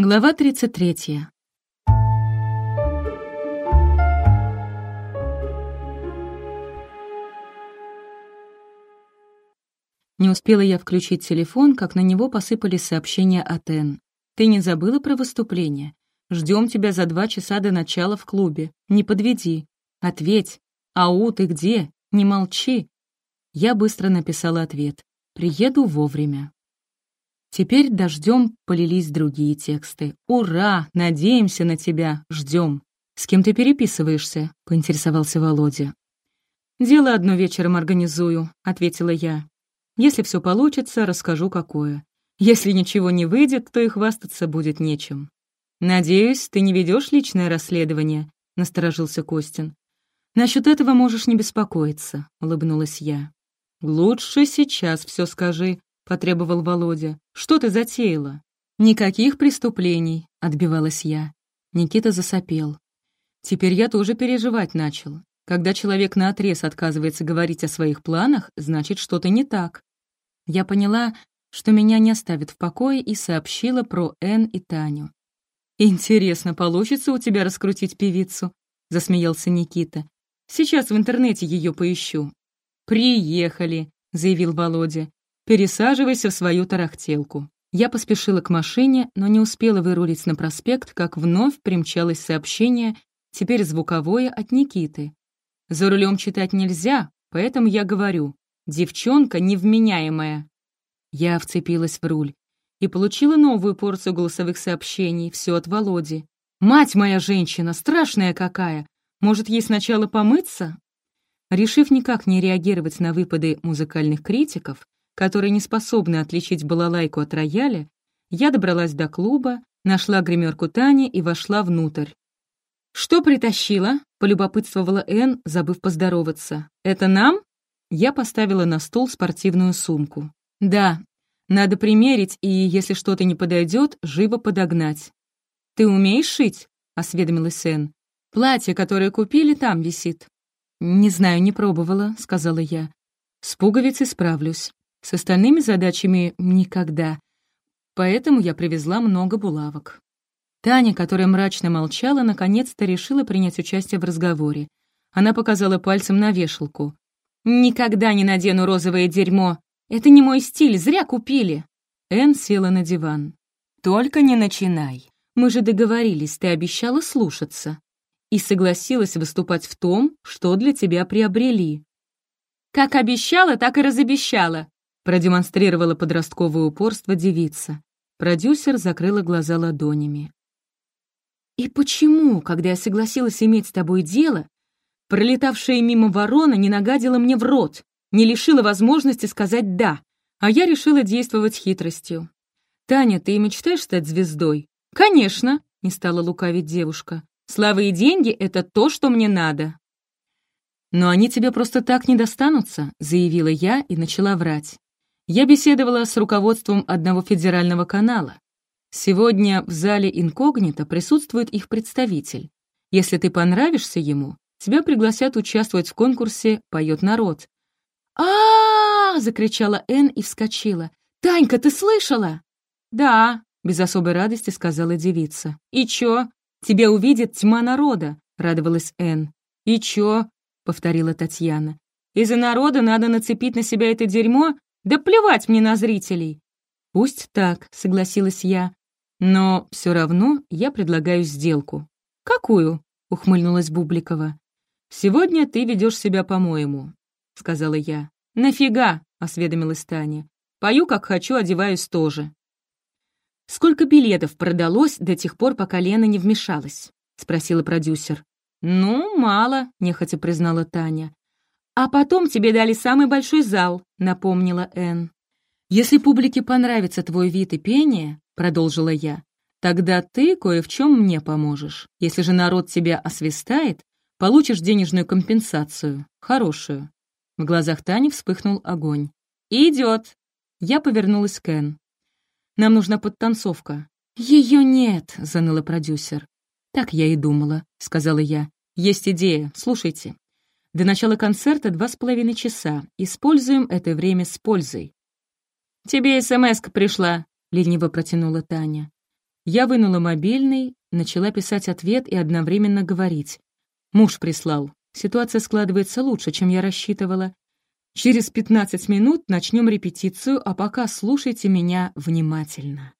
Глава 33. Не успела я включить телефон, как на него посыпались сообщения от Эн. «Ты не забыла про выступление? Ждем тебя за два часа до начала в клубе. Не подведи. Ответь. Ау, ты где? Не молчи». Я быстро написала ответ. «Приеду вовремя». Теперь дождем полились другие тексты. «Ура! Надеемся на тебя! Ждем!» «С кем ты переписываешься?» — поинтересовался Володя. «Дело одно вечером организую», — ответила я. «Если все получится, расскажу, какое. Если ничего не выйдет, то и хвастаться будет нечем». «Надеюсь, ты не ведешь личное расследование?» — насторожился Костин. «Насчет этого можешь не беспокоиться», — улыбнулась я. «Лучше сейчас все скажи», потребовал Володя. «Что ты затеяла?» «Никаких преступлений», — отбивалась я. Никита засопел. Теперь я тоже переживать начал. Когда человек наотрез отказывается говорить о своих планах, значит, что-то не так. Я поняла, что меня не оставят в покое, и сообщила про Эн и Таню. «Интересно, получится у тебя раскрутить певицу?» — засмеялся Никита. «Сейчас в интернете ее поищу». «Приехали», — заявил Володя. «Пересаживайся в свою тарахтелку». Я поспешила к машине, но не успела вырулить на проспект, как вновь примчалось сообщение, теперь звуковое, от Никиты. «За рулем читать нельзя, поэтому я говорю, девчонка невменяемая». Я вцепилась в руль и получила новую порцию голосовых сообщений, все от Володи. «Мать моя женщина, страшная какая! Может, ей сначала помыться?» Решив никак не реагировать на выпады музыкальных критиков, которые не способны отличить балалайку от рояля, я добралась до клуба, нашла гримерку Тани и вошла внутрь. «Что притащила?» — полюбопытствовала Энн, забыв поздороваться. «Это нам?» Я поставила на стол спортивную сумку. «Да, надо примерить и, если что-то не подойдет, живо подогнать». «Ты умеешь шить?» — осведомилась Энн. «Платье, которое купили, там висит». «Не знаю, не пробовала», — сказала я. «С пуговицей справлюсь. С остальными задачами никогда. Поэтому я привезла много булавок. Таня, которая мрачно молчала, наконец-то решила принять участие в разговоре. Она показала пальцем на вешалку. «Никогда не надену розовое дерьмо! Это не мой стиль, зря купили!» Энн села на диван. «Только не начинай. Мы же договорились, ты обещала слушаться. И согласилась выступать в том, что для тебя приобрели». «Как обещала, так и разобещала продемонстрировала подростковое упорство девица. Продюсер закрыла глаза ладонями. «И почему, когда я согласилась иметь с тобой дело, пролетавшая мимо ворона не нагадила мне в рот, не лишила возможности сказать «да», а я решила действовать хитростью? Таня, ты мечтаешь стать звездой? Конечно, не стала лукавить девушка. Слава и деньги — это то, что мне надо. «Но они тебе просто так не достанутся», — заявила я и начала врать. Я беседовала с руководством одного федерального канала. Сегодня в зале инкогнито присутствует их представитель. Если ты понравишься ему, тебя пригласят участвовать в конкурсе «Поет народ». а, закричала Энн и вскочила. «Танька, ты слышала?» «Да», — без особой радости сказала девица. «И чё? Тебя увидит тьма народа», — радовалась Энн. «И чё?» — повторила Татьяна. «Из-за народа надо нацепить на себя это дерьмо да плевать мне на зрителей!» «Пусть так», — согласилась я. «Но все равно я предлагаю сделку». «Какую?» — ухмыльнулась Бубликова. «Сегодня ты ведешь себя по-моему», — сказала я. «Нафига?» — осведомилась Таня. «Пою, как хочу, одеваюсь тоже». «Сколько билетов продалось до тех пор, пока Лена не вмешалась?» — спросила продюсер. «Ну, мало», — нехотя признала Таня. «А потом тебе дали самый большой зал», — напомнила Энн. «Если публике понравится твой вид и пение», — продолжила я, «тогда ты кое в чем мне поможешь. Если же народ тебя освистает, получишь денежную компенсацию, хорошую». В глазах Тани вспыхнул огонь. «Идет!» Я повернулась к Энн. «Нам нужна подтанцовка». «Ее нет», — заныла продюсер. «Так я и думала», — сказала я. «Есть идея, слушайте. До начала концерта два с половиной часа. Используем это время с пользой. «Тебе смс пришла», — лениво протянула Таня. Я вынула мобильный, начала писать ответ и одновременно говорить. Муж прислал. Ситуация складывается лучше, чем я рассчитывала. Через 15 минут начнем репетицию, а пока слушайте меня внимательно.